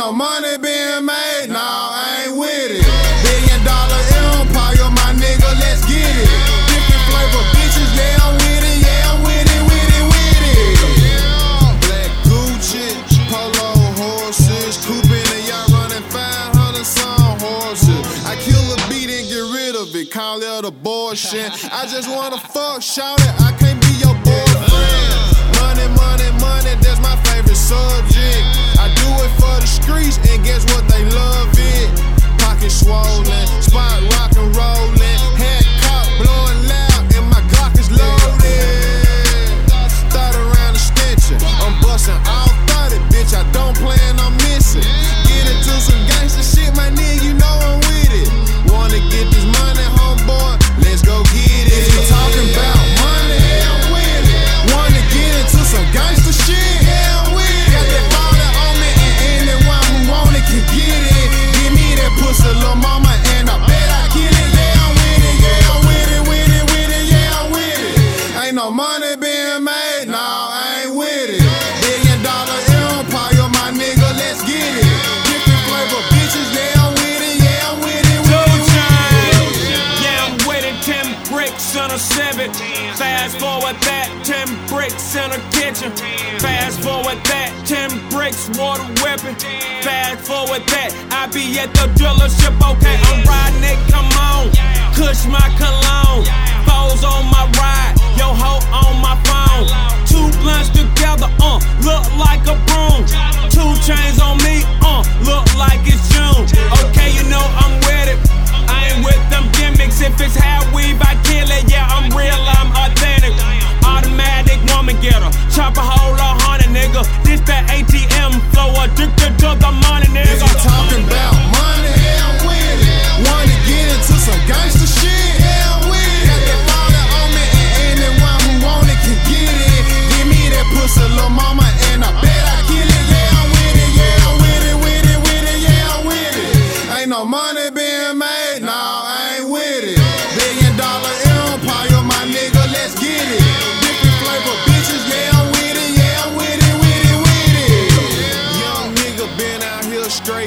No money being made, no, I ain't with it. Billion dollar empire, my nigga, let's get it. Different flavor bitches, yeah, I'm with it, yeah, I'm with it, with it, with it. Black Gucci, polo horses, coupe and y'all running 500 some horses. I kill a beat and get rid of it, call it abortion. I just wanna fuck, shout it, I can't be your boyfriend. Money, money, money, that's my favorite subject. Do it for the streets, bricks on a. Fast forward that. Ten bricks in a kitchen. Fast forward that. Ten bricks water whipping. Fast forward that. I be at the dealership. Okay, I'm riding it. Come on. Kush my cologne. Foes on my ride. Yo ho on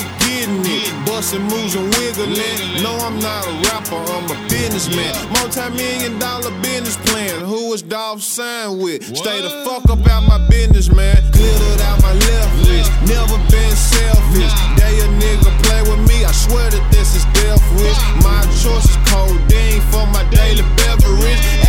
ain't getting it. Bustin' moves and wiggling. No, I'm not a rapper, I'm a businessman. Multi-million dollar business plan. Who is Dolph signed with? Stay the fuck up out my business, man. Glittered out my left wrist. Never been selfish. Day They a nigga play with me. I swear that this is death wish. My choice is codeine for my daily beverage.